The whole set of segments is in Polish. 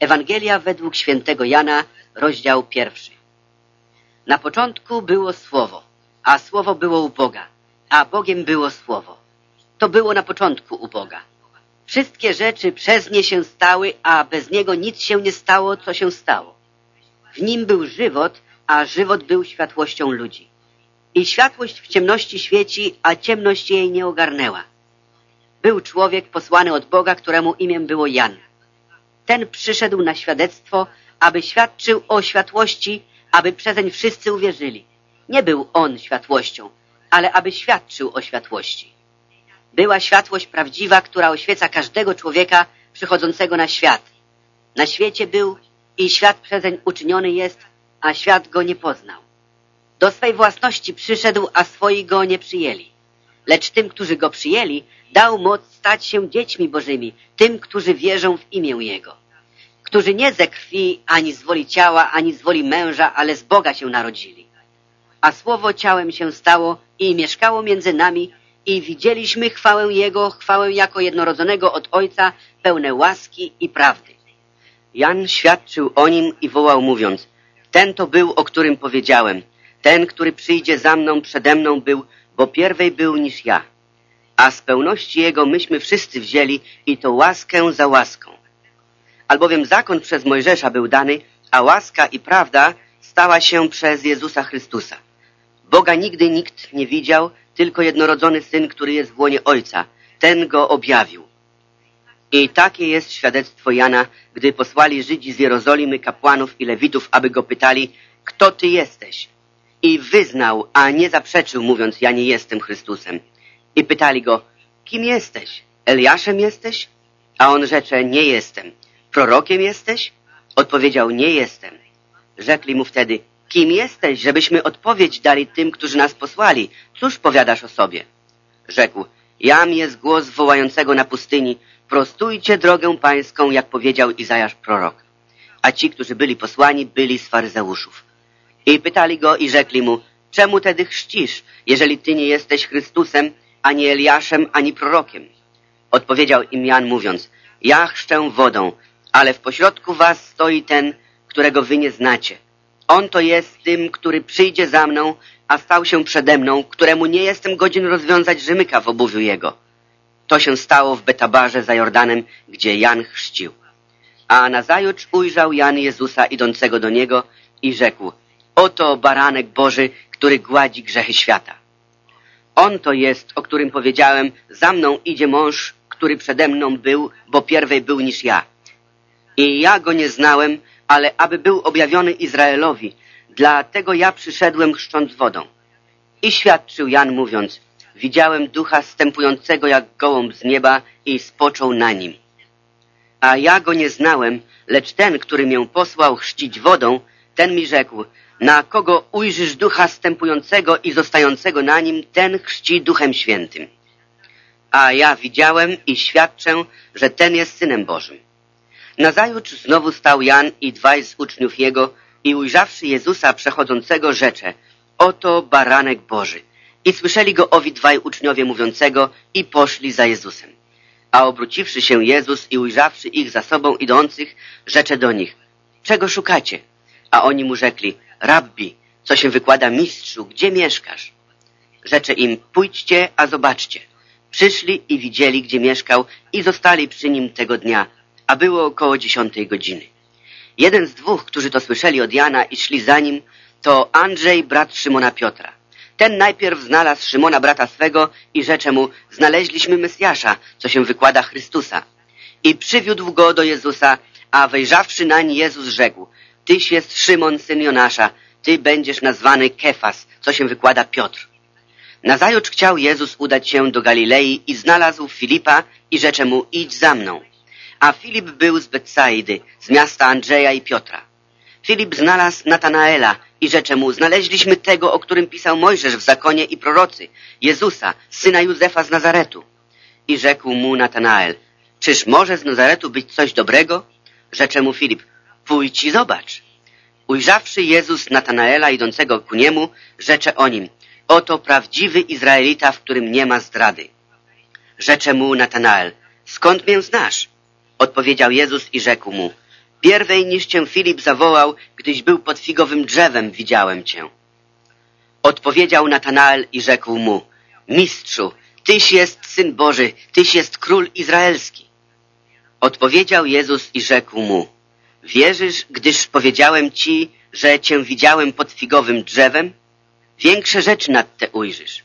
Ewangelia według świętego Jana, rozdział pierwszy. Na początku było Słowo, a Słowo było u Boga, a Bogiem było Słowo. To było na początku u Boga. Wszystkie rzeczy przez nie się stały, a bez niego nic się nie stało, co się stało. W nim był żywot, a żywot był światłością ludzi. I światłość w ciemności świeci, a ciemność jej nie ogarnęła. Był człowiek posłany od Boga, któremu imię było Jan. Ten przyszedł na świadectwo, aby świadczył o światłości, aby przezeń wszyscy uwierzyli. Nie był on światłością, ale aby świadczył o światłości. Była światłość prawdziwa, która oświeca każdego człowieka przychodzącego na świat. Na świecie był i świat przezeń uczyniony jest, a świat go nie poznał. Do swej własności przyszedł, a swoi go nie przyjęli. Lecz tym, którzy go przyjęli, dał moc stać się dziećmi bożymi, tym, którzy wierzą w imię Jego. Którzy nie ze krwi, ani z woli ciała, ani z woli męża, ale z Boga się narodzili. A Słowo ciałem się stało i mieszkało między nami i widzieliśmy chwałę Jego, chwałę jako jednorodzonego od Ojca, pełne łaski i prawdy. Jan świadczył o nim i wołał mówiąc, ten to był, o którym powiedziałem, ten, który przyjdzie za mną, przede mną był, bo pierwej był niż ja. A z pełności Jego myśmy wszyscy wzięli i to łaskę za łaską. Albowiem zakon przez Mojżesza był dany, a łaska i prawda stała się przez Jezusa Chrystusa. Boga nigdy nikt nie widział, tylko jednorodzony Syn, który jest w łonie Ojca. Ten go objawił. I takie jest świadectwo Jana, gdy posłali Żydzi z Jerozolimy kapłanów i lewitów, aby go pytali, kto ty jesteś? I wyznał, a nie zaprzeczył, mówiąc, ja nie jestem Chrystusem. I pytali go, kim jesteś? Eliaszem jesteś? A on rzecze, nie jestem. Prorokiem jesteś? Odpowiedział, nie jestem. Rzekli mu wtedy, kim jesteś, żebyśmy odpowiedź dali tym, którzy nas posłali? Cóż powiadasz o sobie? Rzekł, jam jest głos wołającego na pustyni, prostujcie drogę pańską, jak powiedział Izajasz prorok. A ci, którzy byli posłani, byli z faryzeuszów. I pytali go i rzekli mu, czemu tedy chrzcisz, jeżeli ty nie jesteś Chrystusem, ani Eliaszem, ani prorokiem? Odpowiedział im Jan mówiąc, ja chrzczę wodą, ale w pośrodku was stoi ten, którego wy nie znacie. On to jest tym, który przyjdzie za mną, a stał się przede mną, któremu nie jestem godzien rozwiązać rzemyka w obuwiu jego. To się stało w Betabarze za Jordanem, gdzie Jan chrzcił. A nazajutrz ujrzał Jan Jezusa idącego do niego i rzekł, oto baranek Boży, który gładzi grzechy świata. On to jest, o którym powiedziałem, za mną idzie mąż, który przede mną był, bo pierwej był niż ja. I ja go nie znałem, ale aby był objawiony Izraelowi, dlatego ja przyszedłem chrzcząc wodą. I świadczył Jan mówiąc, widziałem ducha stępującego jak gołąb z nieba i spoczął na nim. A ja go nie znałem, lecz ten, który mię posłał chrzcić wodą, ten mi rzekł, na kogo ujrzysz ducha stępującego i zostającego na nim, ten chrzci duchem świętym. A ja widziałem i świadczę, że ten jest Synem Bożym. Nazajutrz znowu stał Jan i dwaj z uczniów jego i ujrzawszy Jezusa przechodzącego rzecze, oto baranek Boży. I słyszeli go owi dwaj uczniowie mówiącego i poszli za Jezusem. A obróciwszy się Jezus i ujrzawszy ich za sobą idących, rzecze do nich, czego szukacie? A oni mu rzekli, rabbi, co się wykłada mistrzu, gdzie mieszkasz? Rzecze im, pójdźcie, a zobaczcie. Przyszli i widzieli, gdzie mieszkał i zostali przy nim tego dnia, a było około dziesiątej godziny. Jeden z dwóch, którzy to słyszeli od Jana i szli za nim, to Andrzej, brat Szymona Piotra. Ten najpierw znalazł Szymona, brata swego i rzecze mu, znaleźliśmy Mesjasza, co się wykłada Chrystusa. I przywiódł go do Jezusa, a wejrzawszy nań Jezus rzekł, Tyś jest Szymon, syn Jonasza, ty będziesz nazwany Kefas, co się wykłada Piotr. Nazajutrz chciał Jezus udać się do Galilei i znalazł Filipa i rzecze mu, idź za mną. A Filip był z Betsaidy, z miasta Andrzeja i Piotra. Filip znalazł Natanaela i rzecze mu, znaleźliśmy tego, o którym pisał Mojżesz w zakonie i prorocy, Jezusa, syna Józefa z Nazaretu. I rzekł mu Natanael, czyż może z Nazaretu być coś dobrego? Rzecze mu Filip, pójdź i zobacz. Ujrzawszy Jezus Natanaela idącego ku niemu, rzecze o nim, oto prawdziwy Izraelita, w którym nie ma zdrady. Rzecze mu Natanael, skąd mię znasz? Odpowiedział Jezus i rzekł mu, Pierwej niż cię Filip zawołał, gdyś był pod figowym drzewem, widziałem cię. Odpowiedział Natanael i rzekł mu, Mistrzu, Tyś jest Syn Boży, Tyś jest Król Izraelski. Odpowiedział Jezus i rzekł mu, Wierzysz, gdyż powiedziałem Ci, że Cię widziałem pod figowym drzewem? Większe rzeczy nad te ujrzysz.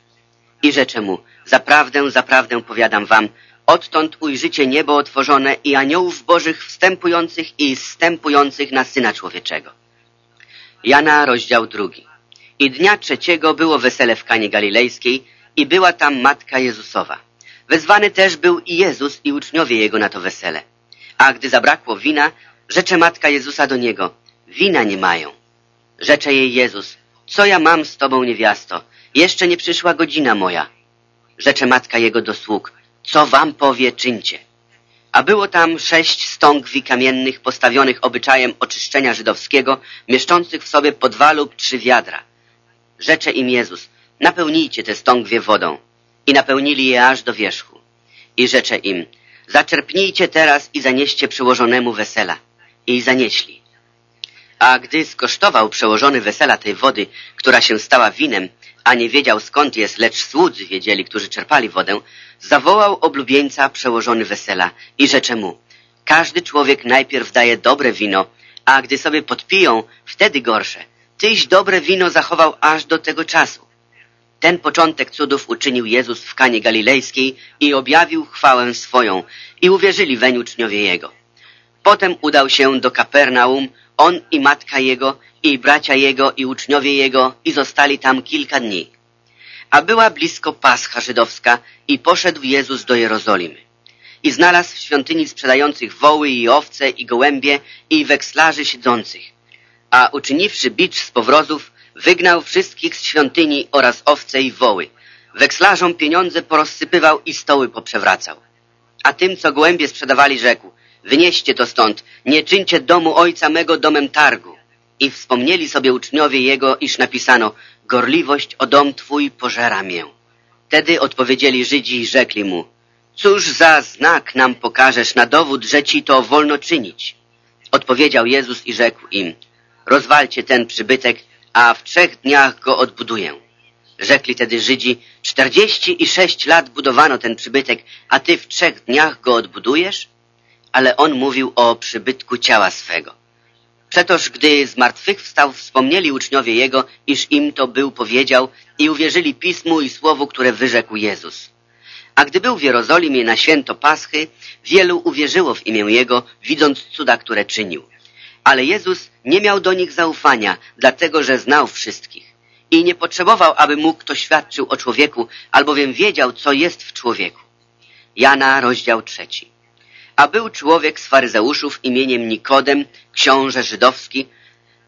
I rzecze mu, zaprawdę, zaprawdę powiadam wam, odtąd ujrzycie niebo otworzone i aniołów bożych wstępujących i zstępujących na Syna Człowieczego. Jana, rozdział drugi. I dnia trzeciego było wesele w Kanie Galilejskiej i była tam Matka Jezusowa. Wezwany też był i Jezus i uczniowie Jego na to wesele. A gdy zabrakło wina, rzecze Matka Jezusa do Niego, wina nie mają. Rzecze jej Jezus, co ja mam z Tobą, niewiasto? Jeszcze nie przyszła godzina moja. Rzecze Matka Jego do sług, co Wam powie, czyńcie. A było tam sześć stągwi kamiennych postawionych obyczajem oczyszczenia żydowskiego, mieszczących w sobie po dwa lub trzy wiadra. Rzecze im Jezus, napełnijcie te stągwie wodą. I napełnili je aż do wierzchu. I rzecze im, zaczerpnijcie teraz i zanieście przełożonemu wesela. I zanieśli. A gdy skosztował przełożony wesela tej wody, która się stała winem, a nie wiedział skąd jest, lecz słudzy wiedzieli, którzy czerpali wodę, zawołał oblubieńca przełożony wesela i rzecze mu, każdy człowiek najpierw daje dobre wino, a gdy sobie podpiją, wtedy gorsze. Tyś dobre wino zachował aż do tego czasu. Ten początek cudów uczynił Jezus w Kanie Galilejskiej i objawił chwałę swoją i uwierzyli weń uczniowie Jego. Potem udał się do Kapernaum, on i matka Jego, i bracia Jego, i uczniowie Jego, i zostali tam kilka dni. A była blisko Pascha żydowska i poszedł Jezus do Jerozolimy. I znalazł w świątyni sprzedających woły i owce i gołębie i wekslarzy siedzących. A uczyniwszy bicz z powrozów, wygnał wszystkich z świątyni oraz owce i woły. Wekslarzom pieniądze porozsypywał i stoły poprzewracał. A tym, co gołębie sprzedawali, rzekł, wynieście to stąd, nie czyńcie domu ojca mego domem targu. I wspomnieli sobie uczniowie jego, iż napisano, gorliwość o dom twój pożera mię. Wtedy odpowiedzieli Żydzi i rzekli mu, cóż za znak nam pokażesz na dowód, że ci to wolno czynić? Odpowiedział Jezus i rzekł im, rozwalcie ten przybytek, a w trzech dniach go odbuduję. Rzekli tedy Żydzi, czterdzieści i sześć lat budowano ten przybytek, a ty w trzech dniach go odbudujesz? Ale on mówił o przybytku ciała swego. Przetoż, gdy zmartwychwstał, wspomnieli uczniowie Jego, iż im to był powiedział i uwierzyli Pismu i Słowu, które wyrzekł Jezus. A gdy był w Jerozolimie na święto Paschy, wielu uwierzyło w imię Jego, widząc cuda, które czynił. Ale Jezus nie miał do nich zaufania, dlatego że znał wszystkich. I nie potrzebował, aby mu kto świadczył o człowieku, albowiem wiedział, co jest w człowieku. Jana, rozdział trzeci. A był człowiek z faryzeuszów imieniem Nikodem, książę żydowski.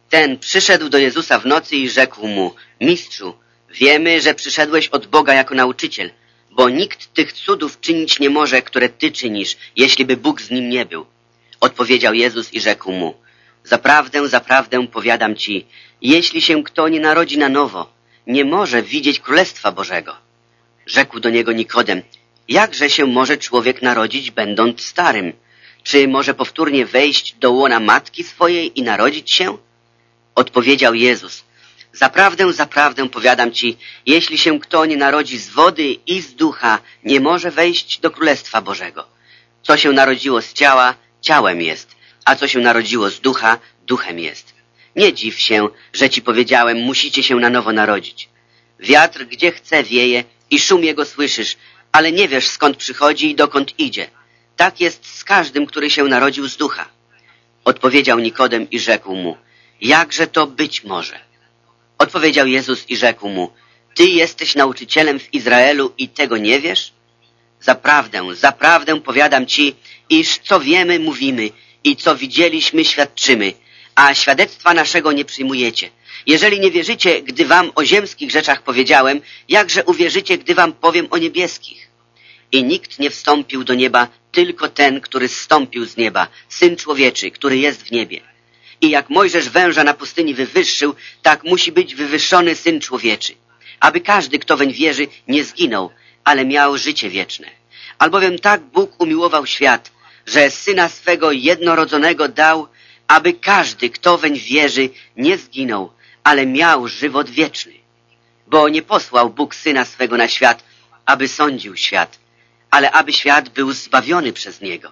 Ten przyszedł do Jezusa w nocy i rzekł mu, Mistrzu, wiemy, że przyszedłeś od Boga jako nauczyciel, bo nikt tych cudów czynić nie może, które Ty czynisz, jeśli by Bóg z nim nie był. Odpowiedział Jezus i rzekł mu, Zaprawdę, zaprawdę powiadam ci, jeśli się kto nie narodzi na nowo, nie może widzieć Królestwa Bożego. Rzekł do niego Nikodem, jakże się może człowiek narodzić, będąc starym? Czy może powtórnie wejść do łona matki swojej i narodzić się? Odpowiedział Jezus, zaprawdę, zaprawdę powiadam ci, jeśli się kto nie narodzi z wody i z ducha, nie może wejść do Królestwa Bożego. Co się narodziło z ciała, ciałem jest, a co się narodziło z ducha, duchem jest. Nie dziw się, że ci powiedziałem, musicie się na nowo narodzić. Wiatr gdzie chce wieje i szum jego słyszysz, ale nie wiesz skąd przychodzi i dokąd idzie. Tak jest z każdym, który się narodził z ducha. Odpowiedział Nikodem i rzekł mu, jakże to być może? Odpowiedział Jezus i rzekł mu, ty jesteś nauczycielem w Izraelu i tego nie wiesz? Zaprawdę, zaprawdę powiadam ci, iż co wiemy, mówimy i co widzieliśmy, świadczymy, a świadectwa naszego nie przyjmujecie. Jeżeli nie wierzycie, gdy wam o ziemskich rzeczach powiedziałem, jakże uwierzycie, gdy wam powiem o niebieskich? I nikt nie wstąpił do nieba, tylko ten, który zstąpił z nieba, Syn Człowieczy, który jest w niebie. I jak Mojżesz węża na pustyni wywyższył, tak musi być wywyższony Syn Człowieczy, aby każdy, kto weń wierzy, nie zginął, ale miał życie wieczne. Albowiem tak Bóg umiłował świat, że Syna swego jednorodzonego dał, aby każdy, kto weń wierzy, nie zginął, ale miał żywot wieczny. Bo nie posłał Bóg Syna swego na świat, aby sądził świat, ale aby świat był zbawiony przez Niego.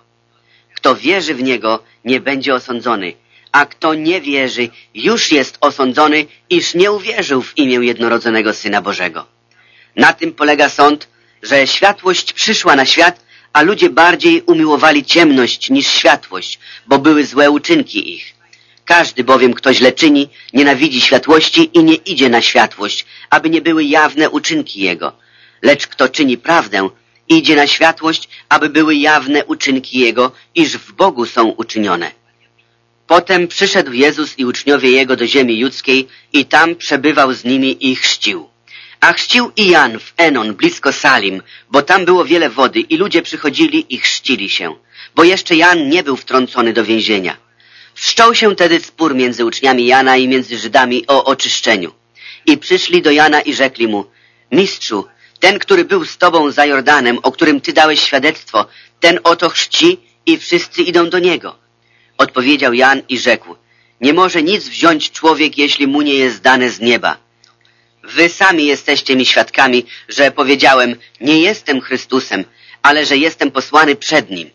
Kto wierzy w Niego, nie będzie osądzony, a kto nie wierzy, już jest osądzony, iż nie uwierzył w imię jednorodzonego Syna Bożego. Na tym polega sąd, że światłość przyszła na świat, a ludzie bardziej umiłowali ciemność niż światłość, bo były złe uczynki ich. Każdy bowiem, kto źle czyni, nienawidzi światłości i nie idzie na światłość, aby nie były jawne uczynki jego. Lecz kto czyni prawdę, idzie na światłość, aby były jawne uczynki jego, iż w Bogu są uczynione. Potem przyszedł Jezus i uczniowie Jego do ziemi judzkiej i tam przebywał z nimi i chrzcił. A chrzcił i Jan w Enon, blisko Salim, bo tam było wiele wody i ludzie przychodzili i chrzcili się, bo jeszcze Jan nie był wtrącony do więzienia. Wszczął się tedy spór między uczniami Jana i między Żydami o oczyszczeniu. I przyszli do Jana i rzekli mu, Mistrzu, ten, który był z tobą za Jordanem, o którym ty dałeś świadectwo, ten oto chrzci i wszyscy idą do niego. Odpowiedział Jan i rzekł, nie może nic wziąć człowiek, jeśli mu nie jest dane z nieba. Wy sami jesteście mi świadkami, że powiedziałem, nie jestem Chrystusem, ale że jestem posłany przed Nim.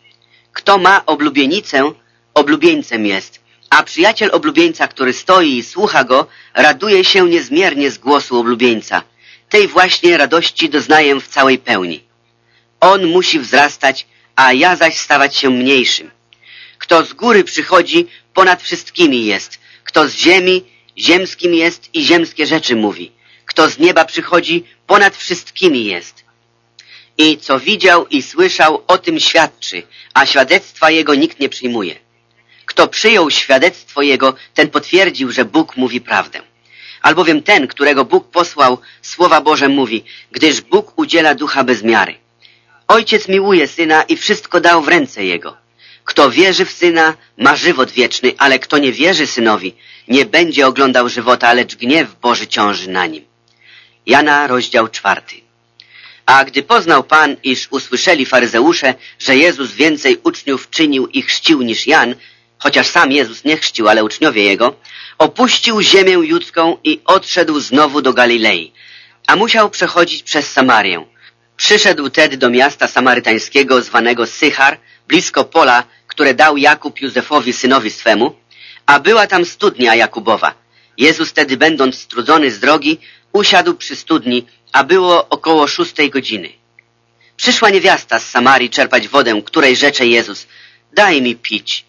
Kto ma oblubienicę, oblubieńcem jest, a przyjaciel oblubieńca, który stoi i słucha go, raduje się niezmiernie z głosu oblubieńca. Tej właśnie radości doznaję w całej pełni. On musi wzrastać, a ja zaś stawać się mniejszym. Kto z góry przychodzi, ponad wszystkimi jest. Kto z ziemi, ziemskim jest i ziemskie rzeczy mówi. Kto z nieba przychodzi, ponad wszystkimi jest. I co widział i słyszał, o tym świadczy, a świadectwa jego nikt nie przyjmuje. Kto przyjął świadectwo jego, ten potwierdził, że Bóg mówi prawdę. Albowiem ten, którego Bóg posłał, Słowa Boże mówi, gdyż Bóg udziela ducha bez miary. Ojciec miłuje Syna i wszystko dał w ręce Jego. Kto wierzy w Syna, ma żywot wieczny, ale kto nie wierzy Synowi, nie będzie oglądał żywota, lecz gniew Boży ciąży na nim. Jana, rozdział czwarty. A gdy poznał Pan, iż usłyszeli faryzeusze, że Jezus więcej uczniów czynił i chrzcił niż Jan, chociaż sam Jezus nie chrzcił, ale uczniowie Jego, opuścił ziemię judzką i odszedł znowu do Galilei, a musiał przechodzić przez Samarię. Przyszedł tedy do miasta samarytańskiego zwanego Sychar, blisko pola, które dał Jakub Józefowi synowi swemu, a była tam studnia Jakubowa. Jezus tedy, będąc strudzony z drogi, usiadł przy studni, a było około szóstej godziny. Przyszła niewiasta z Samarii czerpać wodę, której rzecze Jezus, daj mi pić,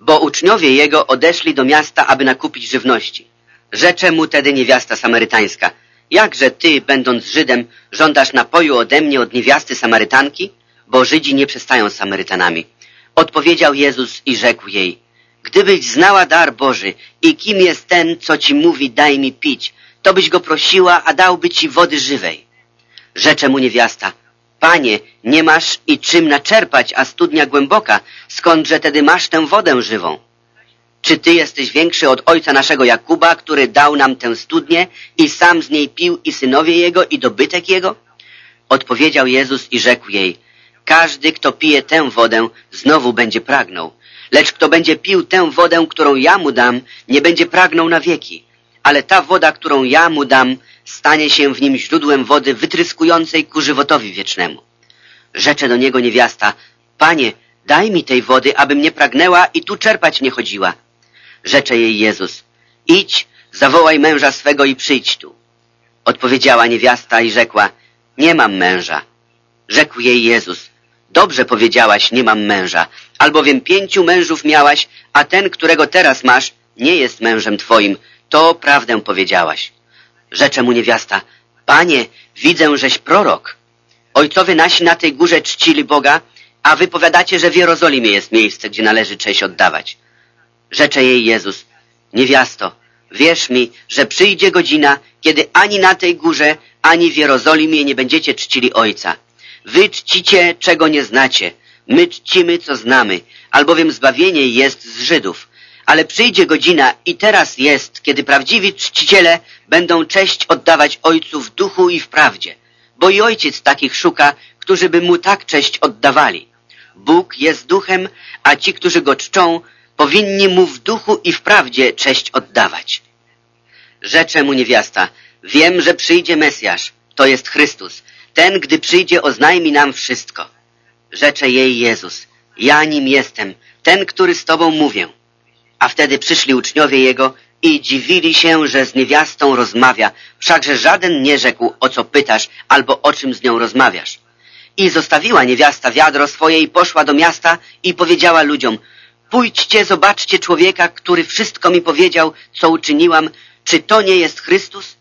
bo uczniowie Jego odeszli do miasta, aby nakupić żywności. Rzecze mu tedy niewiasta samarytańska, jakże ty, będąc Żydem, żądasz napoju ode mnie od niewiasty Samarytanki? Bo Żydzi nie przestają z Samarytanami. Odpowiedział Jezus i rzekł jej, gdybyś znała dar Boży i kim jest ten, co ci mówi, daj mi pić, to byś go prosiła, a dałby ci wody żywej. Rzecze mu niewiasta, Panie, nie masz i czym naczerpać, a studnia głęboka, skądże tedy masz tę wodę żywą? Czy ty jesteś większy od ojca naszego Jakuba, który dał nam tę studnię i sam z niej pił i synowie jego i dobytek jego? Odpowiedział Jezus i rzekł jej, każdy, kto pije tę wodę, znowu będzie pragnął. Lecz kto będzie pił tę wodę, którą ja mu dam, nie będzie pragnął na wieki. Ale ta woda, którą ja mu dam, stanie się w nim źródłem wody wytryskującej ku żywotowi wiecznemu. Rzecze do niego niewiasta, Panie, daj mi tej wody, abym nie pragnęła i tu czerpać nie chodziła. Rzecze jej Jezus, idź, zawołaj męża swego i przyjdź tu. Odpowiedziała niewiasta i rzekła, nie mam męża. Rzekł jej Jezus, dobrze powiedziałaś, nie mam męża, albowiem pięciu mężów miałaś, a ten, którego teraz masz, nie jest mężem twoim. To prawdę powiedziałaś. Rzecze mu niewiasta, Panie, widzę, żeś prorok. Ojcowie nasi na tej górze czcili Boga, a wy powiadacie, że w Jerozolimie jest miejsce, gdzie należy cześć oddawać. Rzecze jej Jezus, niewiasto, wierz mi, że przyjdzie godzina, kiedy ani na tej górze, ani w Jerozolimie nie będziecie czcili Ojca. Wy czcicie, czego nie znacie. My czcimy, co znamy, albowiem zbawienie jest z Żydów. Ale przyjdzie godzina i teraz jest, kiedy prawdziwi czciciele będą cześć oddawać Ojcu w duchu i w prawdzie. Bo i Ojciec takich szuka, którzy by Mu tak cześć oddawali. Bóg jest duchem, a ci, którzy Go czczą, powinni mu w duchu i w prawdzie cześć oddawać. Rzecze mu niewiasta, wiem, że przyjdzie Mesjasz, to jest Chrystus. Ten, gdy przyjdzie, oznajmi nam wszystko. Rzecze jej Jezus, ja nim jestem, ten, który z Tobą mówię. A wtedy przyszli uczniowie Jego i dziwili się, że z niewiastą rozmawia, wszakże żaden nie rzekł, o co pytasz, albo o czym z nią rozmawiasz. I zostawiła niewiasta wiadro swoje i poszła do miasta i powiedziała ludziom, pójdźcie, zobaczcie człowieka, który wszystko mi powiedział, co uczyniłam, czy to nie jest Chrystus?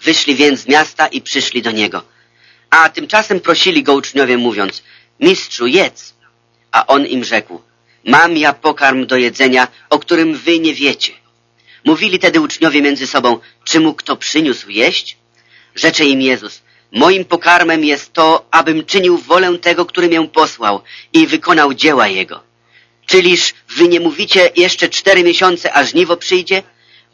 Wyszli więc z miasta i przyszli do niego. A tymczasem prosili go uczniowie, mówiąc, mistrzu, jedz. A on im rzekł, mam ja pokarm do jedzenia, o którym wy nie wiecie. Mówili tedy uczniowie między sobą, czy mu kto przyniósł jeść? Rzecze im Jezus, moim pokarmem jest to, abym czynił wolę tego, który mię posłał i wykonał dzieła Jego. Czyliż wy nie mówicie jeszcze cztery miesiące, a żniwo przyjdzie?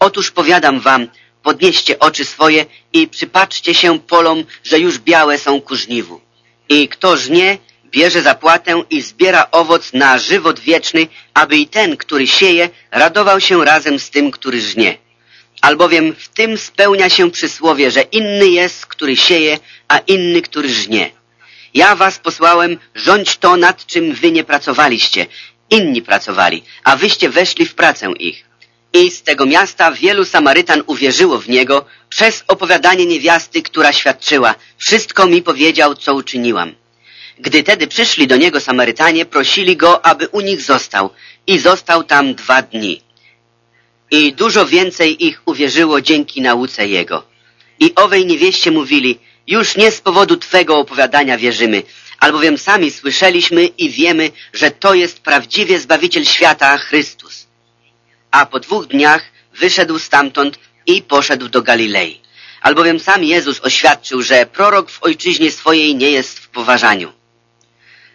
Otóż powiadam wam, podnieście oczy swoje i przypatrzcie się polom, że już białe są ku żniwu. I kto żnie, bierze zapłatę i zbiera owoc na żywot wieczny, aby i ten, który sieje, radował się razem z tym, który żnie. Albowiem w tym spełnia się przysłowie, że inny jest, który sieje, a inny, który żnie. Ja was posłałem, rządź to, nad czym wy nie pracowaliście. Inni pracowali, a wyście weszli w pracę ich. I z tego miasta wielu Samarytan uwierzyło w niego przez opowiadanie niewiasty, która świadczyła, wszystko mi powiedział, co uczyniłam. Gdy tedy przyszli do niego Samarytanie, prosili go, aby u nich został i został tam dwa dni. I dużo więcej ich uwierzyło dzięki nauce jego. I owej niewieście mówili, już nie z powodu Twego opowiadania wierzymy, albowiem sami słyszeliśmy i wiemy, że to jest prawdziwie Zbawiciel świata, Chrystus. A po dwóch dniach wyszedł stamtąd i poszedł do Galilei. Albowiem sam Jezus oświadczył, że prorok w ojczyźnie swojej nie jest w poważaniu.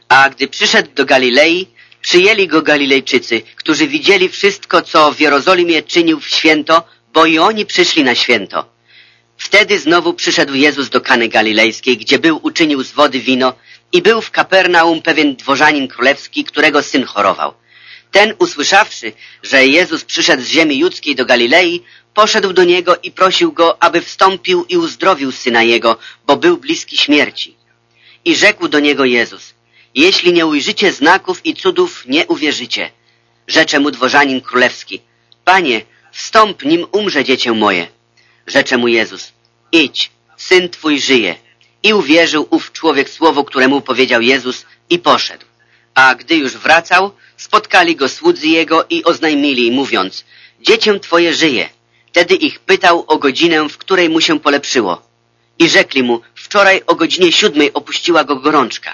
A gdy przyszedł do Galilei, przyjęli go Galilejczycy, którzy widzieli wszystko, co w Jerozolimie czynił w święto, bo i oni przyszli na święto. Wtedy znowu przyszedł Jezus do Kany Galilejskiej, gdzie był uczynił z wody wino i był w Kapernaum pewien dworzanin królewski, którego syn chorował. Ten, usłyszawszy, że Jezus przyszedł z ziemi judzkiej do Galilei, poszedł do niego i prosił go, aby wstąpił i uzdrowił syna jego, bo był bliski śmierci. I rzekł do niego Jezus, jeśli nie ujrzycie znaków i cudów, nie uwierzycie. Rzecze mu dworzanin królewski, Panie, wstąp, nim umrze dziecię moje. Rzecze mu Jezus, idź, syn twój żyje. I uwierzył ów człowiek słowo, któremu powiedział Jezus i poszedł. A gdy już wracał, spotkali go słudzy jego i oznajmili, mówiąc, dziecię twoje żyje. Wtedy ich pytał o godzinę, w której mu się polepszyło. I rzekli mu, wczoraj o godzinie siódmej opuściła go gorączka.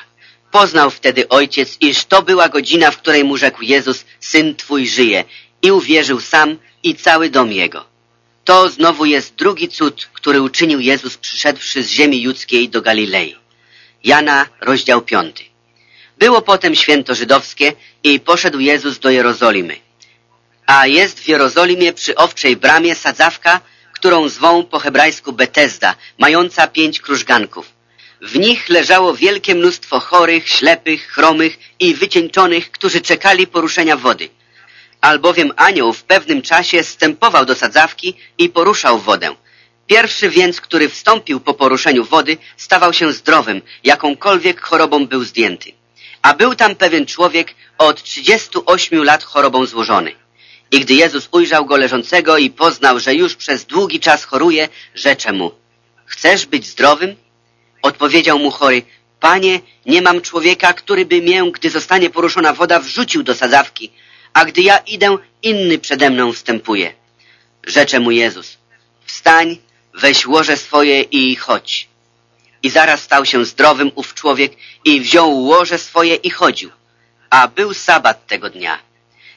Poznał wtedy ojciec, iż to była godzina, w której mu rzekł Jezus, Syn Twój żyje i uwierzył sam i cały dom jego. To znowu jest drugi cud, który uczynił Jezus przyszedłszy z ziemi judzkiej do Galilei. Jana, rozdział piąty. Było potem święto żydowskie i poszedł Jezus do Jerozolimy. A jest w Jerozolimie przy owczej bramie sadzawka, którą zwą po hebrajsku Betesda, mająca pięć krużganków. W nich leżało wielkie mnóstwo chorych, ślepych, chromych i wycieńczonych, którzy czekali poruszenia wody. Albowiem anioł w pewnym czasie stępował do sadzawki i poruszał wodę. Pierwszy więc, który wstąpił po poruszeniu wody, stawał się zdrowym, jakąkolwiek chorobą był zdjęty. A był tam pewien człowiek od 38 lat chorobą złożony. I gdy Jezus ujrzał go leżącego i poznał, że już przez długi czas choruje, rzecze mu, chcesz być zdrowym? Odpowiedział mu chory, Panie, nie mam człowieka, który by mię, gdy zostanie poruszona woda, wrzucił do sadzawki, a gdy ja idę, inny przede mną wstępuje. Rzecze mu Jezus, wstań, weź łoże swoje i chodź. I zaraz stał się zdrowym ów człowiek i wziął łoże swoje i chodził. A był sabat tego dnia.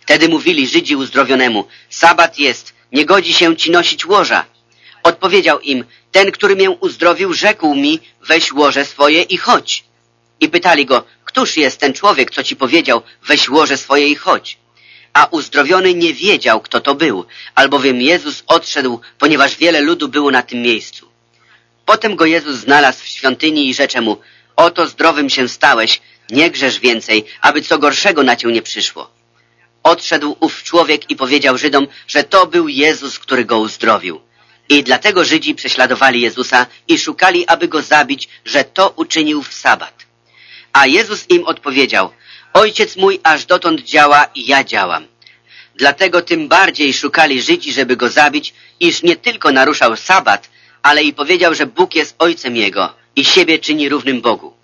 Wtedy mówili Żydzi uzdrowionemu, sabat jest, nie godzi się ci nosić łoża. Odpowiedział im, ten, który mię uzdrowił, rzekł mi, weź łoże swoje i chodź. I pytali go, któż jest ten człowiek, co ci powiedział, weź łoże swoje i chodź. A uzdrowiony nie wiedział, kto to był, albowiem Jezus odszedł, ponieważ wiele ludu było na tym miejscu. Potem go Jezus znalazł w świątyni i rzecze mu, oto zdrowym się stałeś, nie grzesz więcej, aby co gorszego na cię nie przyszło. odszedł ów człowiek i powiedział Żydom, że to był Jezus, który go uzdrowił. I dlatego Żydzi prześladowali Jezusa i szukali, aby go zabić, że to uczynił w sabat. A Jezus im odpowiedział, Ojciec mój aż dotąd działa i ja działam. Dlatego tym bardziej szukali Żydzi, żeby go zabić, iż nie tylko naruszał sabat, ale i powiedział, że Bóg jest Ojcem Jego i siebie czyni równym Bogu.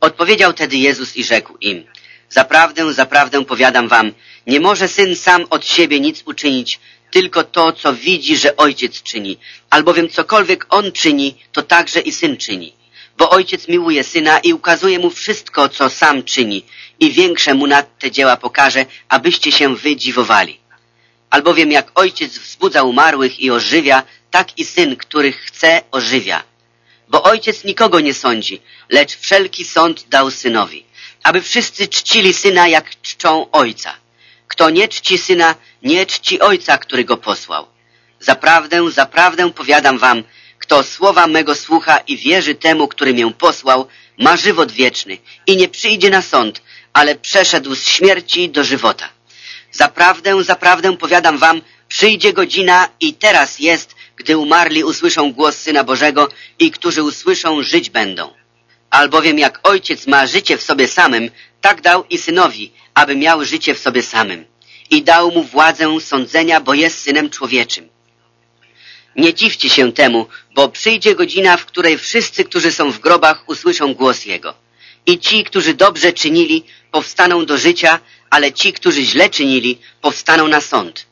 Odpowiedział tedy Jezus i rzekł im, Zaprawdę, zaprawdę powiadam wam, nie może Syn sam od siebie nic uczynić, tylko to, co widzi, że Ojciec czyni, albowiem cokolwiek On czyni, to także i Syn czyni. Bo Ojciec miłuje Syna i ukazuje Mu wszystko, co Sam czyni i większe Mu nad te dzieła pokaże, abyście się wy dziwowali. Albowiem jak Ojciec wzbudza umarłych i ożywia, tak i Syn, których chce, ożywia. Bo Ojciec nikogo nie sądzi, lecz wszelki sąd dał Synowi, aby wszyscy czcili Syna, jak czczą Ojca. Kto nie czci Syna, nie czci Ojca, który go posłał. Zaprawdę, zaprawdę powiadam wam, kto słowa mego słucha i wierzy temu, który mię posłał, ma żywot wieczny i nie przyjdzie na sąd, ale przeszedł z śmierci do żywota. Zaprawdę, zaprawdę powiadam wam, przyjdzie godzina i teraz jest, gdy umarli usłyszą głos Syna Bożego i którzy usłyszą, żyć będą. Albowiem jak Ojciec ma życie w sobie samym, tak dał i Synowi, aby miał życie w sobie samym. I dał mu władzę sądzenia, bo jest Synem Człowieczym. Nie dziwcie się temu, bo przyjdzie godzina, w której wszyscy, którzy są w grobach, usłyszą głos Jego. I ci, którzy dobrze czynili, powstaną do życia, ale ci, którzy źle czynili, powstaną na sąd.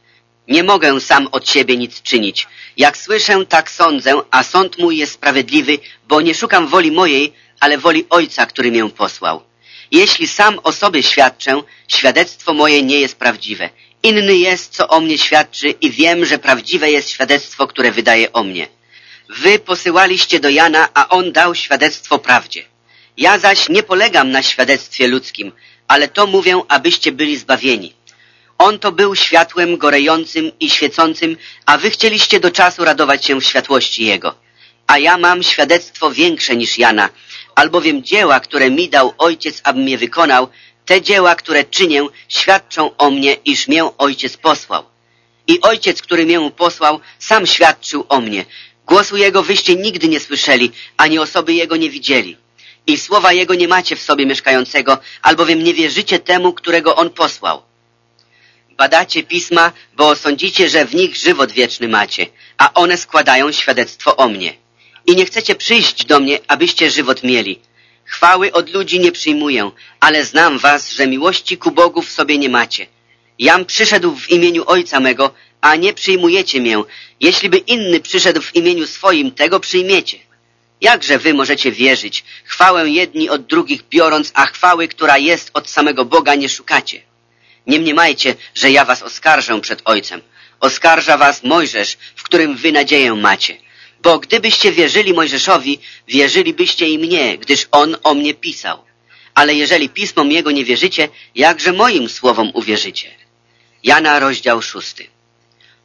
Nie mogę sam od siebie nic czynić. Jak słyszę, tak sądzę, a sąd mój jest sprawiedliwy, bo nie szukam woli mojej, ale woli Ojca, który mię posłał. Jeśli sam o sobie świadczę, świadectwo moje nie jest prawdziwe. Inny jest, co o mnie świadczy i wiem, że prawdziwe jest świadectwo, które wydaje o mnie. Wy posyłaliście do Jana, a on dał świadectwo prawdzie. Ja zaś nie polegam na świadectwie ludzkim, ale to mówię, abyście byli zbawieni. On to był światłem gorejącym i świecącym, a wy chcieliście do czasu radować się w światłości Jego. A ja mam świadectwo większe niż Jana, albowiem dzieła, które mi dał Ojciec, abym je wykonał, te dzieła, które czynię, świadczą o mnie, iż mię Ojciec posłał. I Ojciec, który mię posłał, sam świadczył o mnie. Głosu Jego wyście nigdy nie słyszeli, ani osoby Jego nie widzieli. I słowa Jego nie macie w sobie mieszkającego, albowiem nie wierzycie temu, którego On posłał. Badacie pisma, bo sądzicie, że w nich żywot wieczny macie, a one składają świadectwo o mnie. I nie chcecie przyjść do mnie, abyście żywot mieli. Chwały od ludzi nie przyjmuję, ale znam was, że miłości ku Bogu w sobie nie macie. Jam przyszedł w imieniu Ojca mego, a nie przyjmujecie mię. Jeśliby inny przyszedł w imieniu swoim, tego przyjmiecie. Jakże wy możecie wierzyć, chwałę jedni od drugich biorąc, a chwały, która jest od samego Boga, nie szukacie? Nie mniemajcie, że ja was oskarżę przed Ojcem. Oskarża was Mojżesz, w którym wy nadzieję macie. Bo gdybyście wierzyli Mojżeszowi, wierzylibyście i mnie, gdyż on o mnie pisał. Ale jeżeli pismom jego nie wierzycie, jakże moim słowom uwierzycie? Jana, rozdział szósty.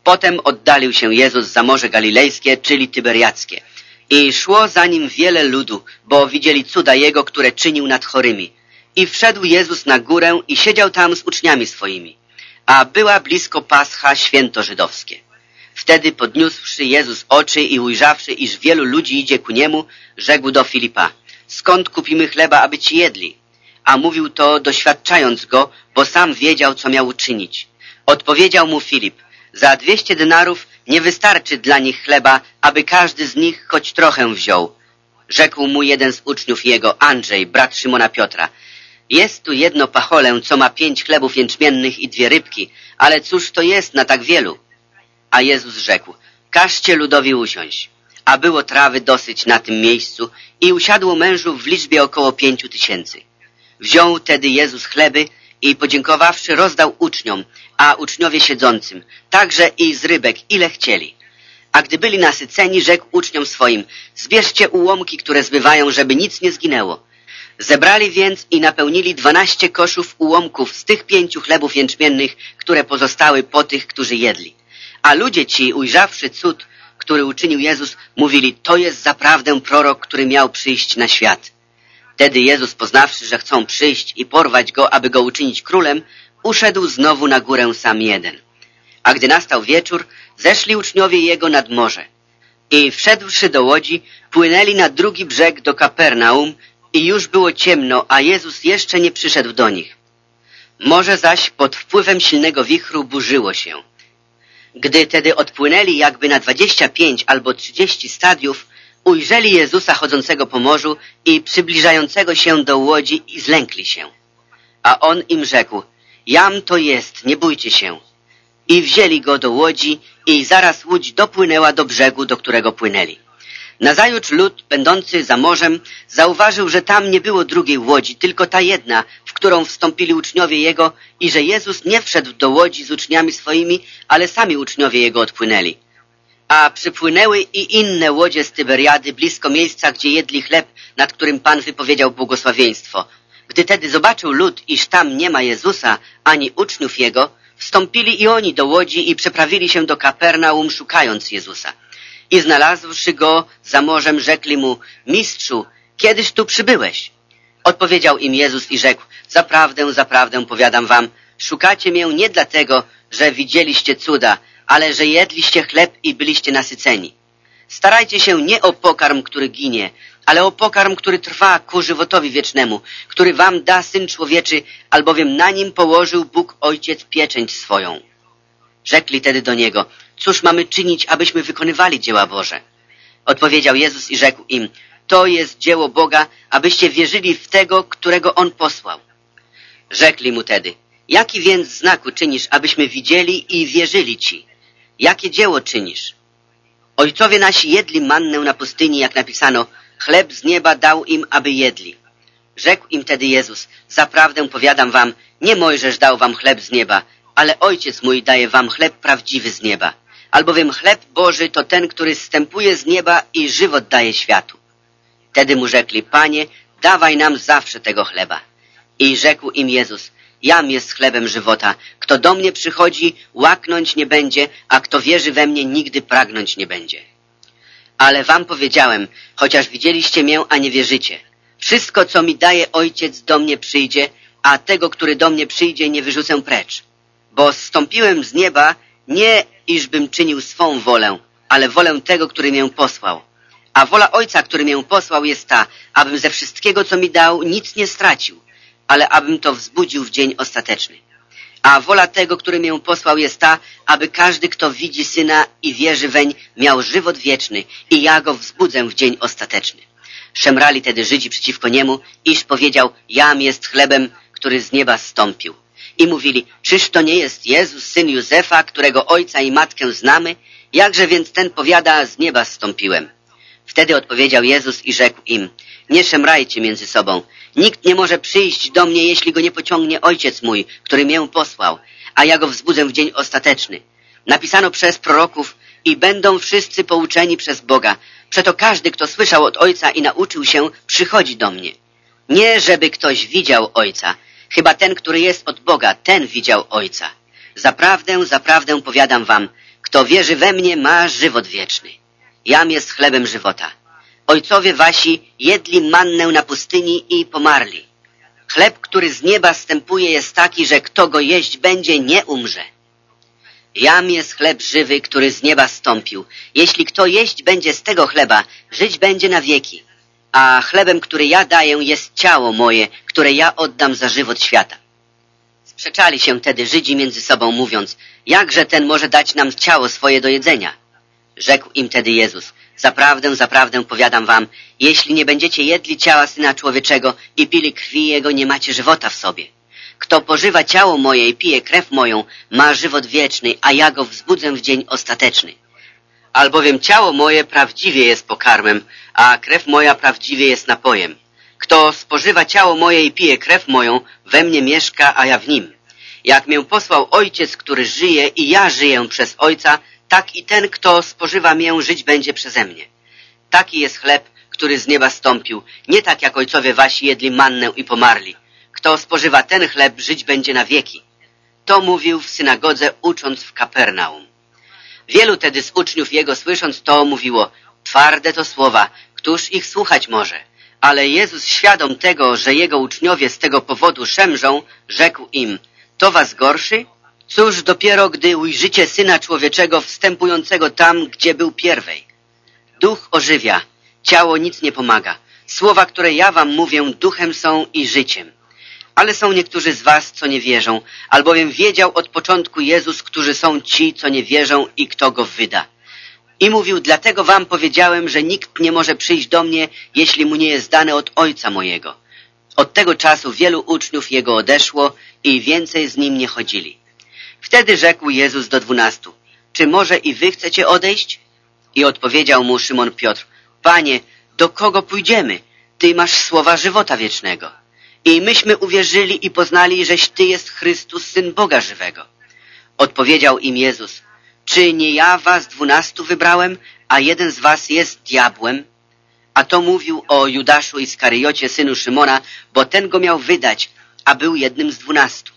Potem oddalił się Jezus za Morze Galilejskie, czyli Tyberiackie. I szło za nim wiele ludu, bo widzieli cuda Jego, które czynił nad chorymi. I wszedł Jezus na górę i siedział tam z uczniami swoimi. A była blisko Pascha, święto żydowskie. Wtedy podniósłszy Jezus oczy i ujrzawszy, iż wielu ludzi idzie ku niemu, rzekł do Filipa, skąd kupimy chleba, aby ci jedli? A mówił to doświadczając go, bo sam wiedział, co miał uczynić. Odpowiedział mu Filip, za dwieście denarów nie wystarczy dla nich chleba, aby każdy z nich choć trochę wziął. Rzekł mu jeden z uczniów jego, Andrzej, brat Szymona Piotra, jest tu jedno pacholę, co ma pięć chlebów jęczmiennych i dwie rybki, ale cóż to jest na tak wielu? A Jezus rzekł, każcie ludowi usiąść. A było trawy dosyć na tym miejscu i usiadło mężów w liczbie około pięciu tysięcy. Wziął tedy Jezus chleby i podziękowawszy rozdał uczniom, a uczniowie siedzącym, także i z rybek, ile chcieli. A gdy byli nasyceni, rzekł uczniom swoim, zbierzcie ułomki, które zbywają, żeby nic nie zginęło. Zebrali więc i napełnili dwanaście koszów ułomków z tych pięciu chlebów jęczmiennych, które pozostały po tych, którzy jedli. A ludzie ci, ujrzawszy cud, który uczynił Jezus, mówili, to jest zaprawdę prorok, który miał przyjść na świat. Wtedy Jezus, poznawszy, że chcą przyjść i porwać go, aby go uczynić królem, uszedł znowu na górę sam jeden. A gdy nastał wieczór, zeszli uczniowie jego nad morze. I wszedłszy do łodzi, płynęli na drugi brzeg do Kapernaum i już było ciemno, a Jezus jeszcze nie przyszedł do nich. Morze zaś pod wpływem silnego wichru burzyło się. Gdy tedy odpłynęli jakby na dwadzieścia pięć albo trzydzieści stadiów, ujrzeli Jezusa chodzącego po morzu i przybliżającego się do łodzi i zlękli się. A on im rzekł, jam to jest, nie bójcie się. I wzięli go do łodzi i zaraz łódź dopłynęła do brzegu, do którego płynęli. Nazajutrz lud, będący za morzem, zauważył, że tam nie było drugiej łodzi, tylko ta jedna, w którą wstąpili uczniowie Jego i że Jezus nie wszedł do łodzi z uczniami swoimi, ale sami uczniowie Jego odpłynęli. A przypłynęły i inne łodzie z Tyberiady blisko miejsca, gdzie jedli chleb, nad którym Pan wypowiedział błogosławieństwo. Gdy tedy zobaczył lud, iż tam nie ma Jezusa ani uczniów Jego, wstąpili i oni do łodzi i przeprawili się do Kapernaum, szukając Jezusa. I znalazłszy go za morzem, rzekli mu, mistrzu, kiedyś tu przybyłeś? Odpowiedział im Jezus i rzekł, zaprawdę, zaprawdę powiadam wam, szukacie mię nie dlatego, że widzieliście cuda, ale że jedliście chleb i byliście nasyceni. Starajcie się nie o pokarm, który ginie, ale o pokarm, który trwa ku żywotowi wiecznemu, który wam da Syn Człowieczy, albowiem na nim położył Bóg Ojciec pieczęć swoją. Rzekli tedy do Niego, cóż mamy czynić, abyśmy wykonywali dzieła Boże? Odpowiedział Jezus i rzekł im, to jest dzieło Boga, abyście wierzyli w Tego, którego On posłał. Rzekli mu tedy, jaki więc znaku czynisz, abyśmy widzieli i wierzyli Ci? Jakie dzieło czynisz? Ojcowie nasi jedli mannę na pustyni, jak napisano, chleb z nieba dał im, aby jedli. Rzekł im tedy Jezus, zaprawdę powiadam wam, nie Mojżesz dał wam chleb z nieba, ale Ojciec mój daje wam chleb prawdziwy z nieba. Albowiem chleb Boży to ten, który stępuje z nieba i żywot daje światu. Wtedy mu rzekli, Panie, dawaj nam zawsze tego chleba. I rzekł im Jezus, Jam jest chlebem żywota. Kto do mnie przychodzi, łaknąć nie będzie, a kto wierzy we mnie, nigdy pragnąć nie będzie. Ale wam powiedziałem, chociaż widzieliście mię, a nie wierzycie. Wszystko, co mi daje Ojciec, do mnie przyjdzie, a tego, który do mnie przyjdzie, nie wyrzucę precz. Bo zstąpiłem z nieba, nie iżbym czynił swą wolę, ale wolę tego, który mię posłał. A wola Ojca, który mię posłał, jest ta, abym ze wszystkiego, co mi dał, nic nie stracił, ale abym to wzbudził w dzień ostateczny. A wola tego, który mię posłał, jest ta, aby każdy, kto widzi Syna i wierzy weń, miał żywot wieczny i ja go wzbudzę w dzień ostateczny. Szemrali tedy Żydzi przeciwko niemu, iż powiedział, jam jest chlebem, który z nieba stąpił. I mówili, czyż to nie jest Jezus, syn Józefa, którego ojca i matkę znamy? Jakże więc ten powiada, z nieba stąpiłem? Wtedy odpowiedział Jezus i rzekł im, nie szemrajcie między sobą. Nikt nie może przyjść do mnie, jeśli go nie pociągnie Ojciec mój, który mię posłał, a ja go wzbudzę w dzień ostateczny. Napisano przez proroków i będą wszyscy pouczeni przez Boga. Przeto każdy, kto słyszał od Ojca i nauczył się, przychodzi do mnie. Nie, żeby ktoś widział Ojca, chyba ten, który jest od Boga, ten widział Ojca. Zaprawdę, zaprawdę powiadam wam, kto wierzy we mnie, ma żywot wieczny. Jam jest chlebem żywota. Ojcowie wasi jedli mannę na pustyni i pomarli. Chleb, który z nieba stępuje, jest taki, że kto go jeść będzie, nie umrze. Jam jest chleb żywy, który z nieba stąpił. Jeśli kto jeść będzie z tego chleba, żyć będzie na wieki. A chlebem, który ja daję, jest ciało moje, które ja oddam za żywot świata. Sprzeczali się tedy Żydzi między sobą, mówiąc, jakże ten może dać nam ciało swoje do jedzenia? Rzekł im tedy Jezus, Zaprawdę, zaprawdę powiadam wam, jeśli nie będziecie jedli ciała Syna Człowieczego i pili krwi Jego, nie macie żywota w sobie. Kto pożywa ciało moje i pije krew moją, ma żywot wieczny, a ja go wzbudzę w dzień ostateczny. Albowiem ciało moje prawdziwie jest pokarmem, a krew moja prawdziwie jest napojem. Kto spożywa ciało moje i pije krew moją, we mnie mieszka, a ja w nim. Jak mię posłał Ojciec, który żyje i ja żyję przez Ojca, tak i ten, kto spożywa mię, żyć będzie przeze mnie. Taki jest chleb, który z nieba stąpił, nie tak jak ojcowie wasi jedli mannę i pomarli. Kto spożywa ten chleb, żyć będzie na wieki. To mówił w synagodze, ucząc w Kapernaum. Wielu tedy z uczniów jego, słysząc to, mówiło, twarde to słowa, któż ich słuchać może? Ale Jezus, świadom tego, że jego uczniowie z tego powodu szemrzą, rzekł im, To was gorszy? Cóż dopiero, gdy ujrzycie Syna Człowieczego wstępującego tam, gdzie był pierwej. Duch ożywia, ciało nic nie pomaga. Słowa, które ja wam mówię, duchem są i życiem. Ale są niektórzy z was, co nie wierzą, albowiem wiedział od początku Jezus, którzy są ci, co nie wierzą i kto go wyda. I mówił, dlatego wam powiedziałem, że nikt nie może przyjść do mnie, jeśli mu nie jest dane od Ojca mojego. Od tego czasu wielu uczniów jego odeszło i więcej z nim nie chodzili. Wtedy rzekł Jezus do dwunastu, czy może i wy chcecie odejść? I odpowiedział mu Szymon Piotr, Panie, do kogo pójdziemy? Ty masz słowa żywota wiecznego. I myśmy uwierzyli i poznali, żeś Ty jest Chrystus, Syn Boga żywego. Odpowiedział im Jezus, czy nie ja was dwunastu wybrałem, a jeden z was jest diabłem? A to mówił o Judaszu Iskaryjocie, synu Szymona, bo ten go miał wydać, a był jednym z dwunastu.